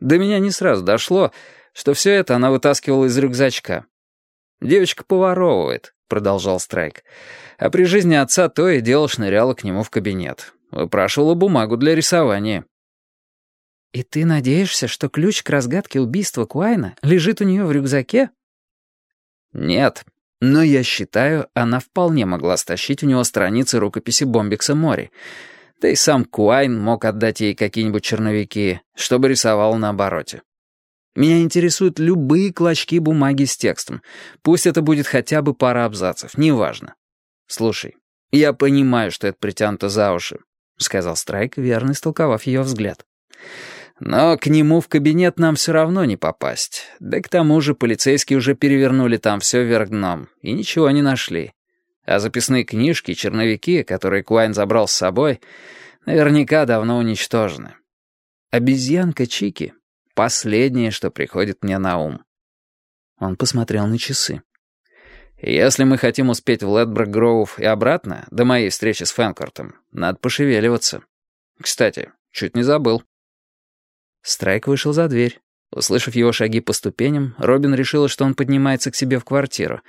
До меня не сразу дошло, что все это она вытаскивала из рюкзачка. «Девочка поворовывает», — продолжал Страйк. «А при жизни отца то и дело шныряла к нему в кабинет. Выпрашивала бумагу для рисования». «И ты надеешься, что ключ к разгадке убийства Куайна лежит у нее в рюкзаке?» «Нет, но я считаю, она вполне могла стащить у него страницы рукописи Бомбикса Мори. Да и сам Куайн мог отдать ей какие-нибудь черновики, чтобы рисовал на обороте. Меня интересуют любые клочки бумаги с текстом. Пусть это будет хотя бы пара абзацев, неважно. Слушай, я понимаю, что это притянуто за уши, — сказал Страйк, верно истолковав ее взгляд. Но к нему в кабинет нам все равно не попасть. Да к тому же полицейские уже перевернули там все вверх дном и ничего не нашли. А записные книжки, черновики, которые Куайн забрал с собой, наверняка давно уничтожены. Обезьянка Чики — последнее, что приходит мне на ум. Он посмотрел на часы. «Если мы хотим успеть в Ледброк-Гроув и обратно, до моей встречи с Фэнкортом, надо пошевеливаться. Кстати, чуть не забыл». Страйк вышел за дверь. Услышав его шаги по ступеням, Робин решила, что он поднимается к себе в квартиру.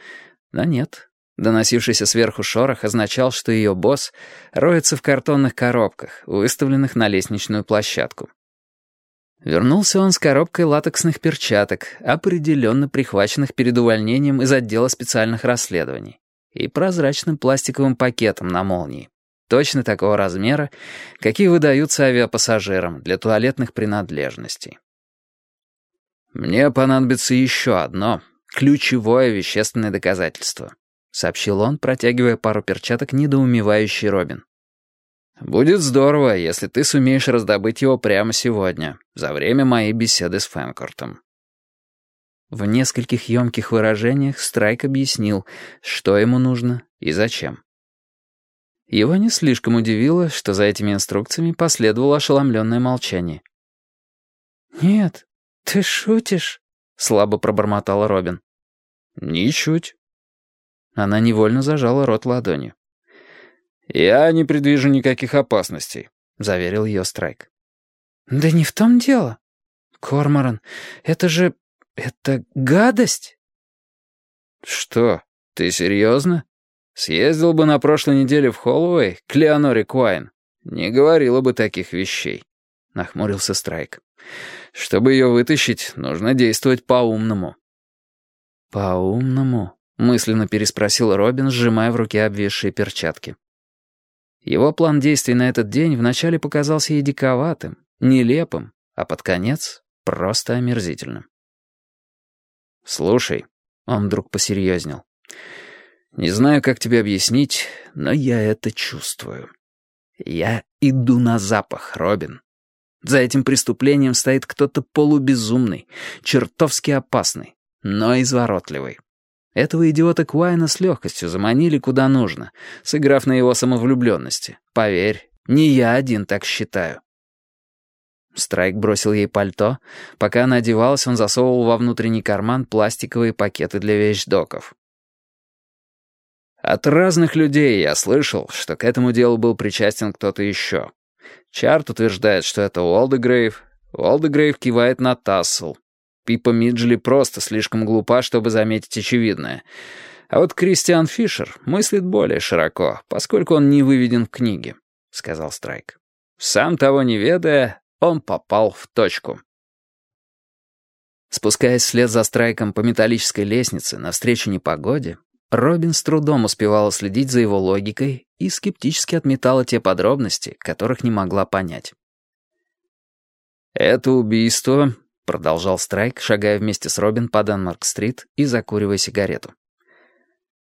Но нет. Доносившийся сверху шорох означал, что ее босс роется в картонных коробках, выставленных на лестничную площадку. Вернулся он с коробкой латексных перчаток, определенно прихваченных перед увольнением из отдела специальных расследований, и прозрачным пластиковым пакетом на молнии точно такого размера, какие выдаются авиапассажирам для туалетных принадлежностей. «Мне понадобится еще одно, ключевое вещественное доказательство», сообщил он, протягивая пару перчаток недоумевающий Робин. «Будет здорово, если ты сумеешь раздобыть его прямо сегодня, за время моей беседы с Фэнкортом». В нескольких емких выражениях Страйк объяснил, что ему нужно и зачем. Его не слишком удивило, что за этими инструкциями последовало ошеломленное молчание. «Нет, ты шутишь?» — слабо пробормотала Робин. «Ничуть». Она невольно зажала рот ладонью. «Я не предвижу никаких опасностей», — заверил ее Страйк. «Да не в том дело. Корморан, это же... это гадость!» «Что, ты серьезно?» Съездил бы на прошлой неделе в Холлоуэй к Леоноре Куайн. Не говорила бы таких вещей. Нахмурился Страйк. Чтобы ее вытащить, нужно действовать по-умному. «По-умному?» — мысленно переспросил Робин, сжимая в руке обвисшие перчатки. Его план действий на этот день вначале показался ей диковатым, нелепым, а под конец — просто омерзительным. «Слушай», — он вдруг посерьезнел, — не знаю, как тебе объяснить, но я это чувствую. Я иду на запах, Робин. За этим преступлением стоит кто-то полубезумный, чертовски опасный, но изворотливый. Этого идиота Куайна с легкостью заманили куда нужно, сыграв на его самовлюбленности. Поверь, не я один так считаю. Страйк бросил ей пальто. Пока она одевалась, он засовывал во внутренний карман пластиковые пакеты для вещдоков. От разных людей я слышал, что к этому делу был причастен кто-то еще. Чарт утверждает, что это Уолдегрейв. Уолдегрейв кивает на Тассел. Пипа Миджли просто слишком глупа, чтобы заметить очевидное. А вот Кристиан Фишер мыслит более широко, поскольку он не выведен в книге, — сказал Страйк. Сам того не ведая, он попал в точку. Спускаясь вслед за Страйком по металлической лестнице навстречу непогоде, Робин с трудом успевала следить за его логикой и скептически отметала те подробности, которых не могла понять. «Это убийство», — продолжал Страйк, шагая вместе с Робин по Денмарк-стрит и закуривая сигарету.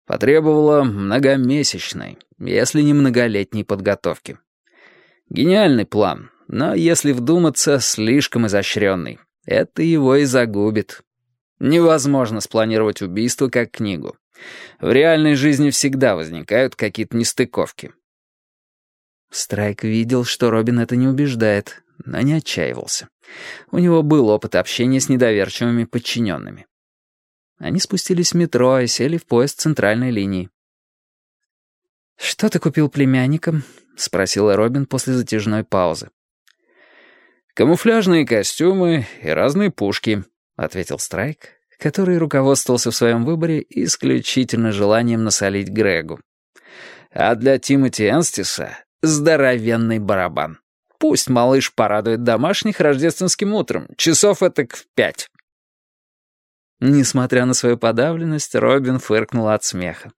«Потребовало многомесячной, если не многолетней подготовки. Гениальный план, но, если вдуматься, слишком изощренный. Это его и загубит. Невозможно спланировать убийство как книгу. В реальной жизни всегда возникают какие-то нестыковки. Страйк видел, что Робин это не убеждает, но не отчаивался. У него был опыт общения с недоверчивыми подчиненными. Они спустились в метро и сели в поезд центральной линии. «Что ты купил племянникам?» — спросила Робин после затяжной паузы. «Камуфляжные костюмы и разные пушки», — ответил Страйк, который руководствовался в своем выборе исключительно желанием насолить Грегу. «А для Тимоти Энстиса здоровенный барабан. Пусть малыш порадует домашних рождественским утром, часов этак в пять». Несмотря на свою подавленность, Робин фыркнул от смеха.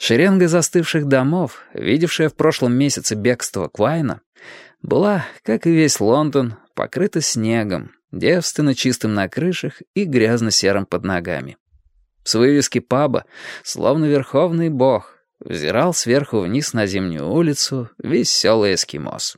Шеренга застывших домов, видевшая в прошлом месяце бегство Квайна, была, как и весь Лондон, покрыта снегом, девственно чистым на крышах и грязно-серым под ногами. С вывески паба, словно верховный бог, взирал сверху вниз на зимнюю улицу веселый эскимос.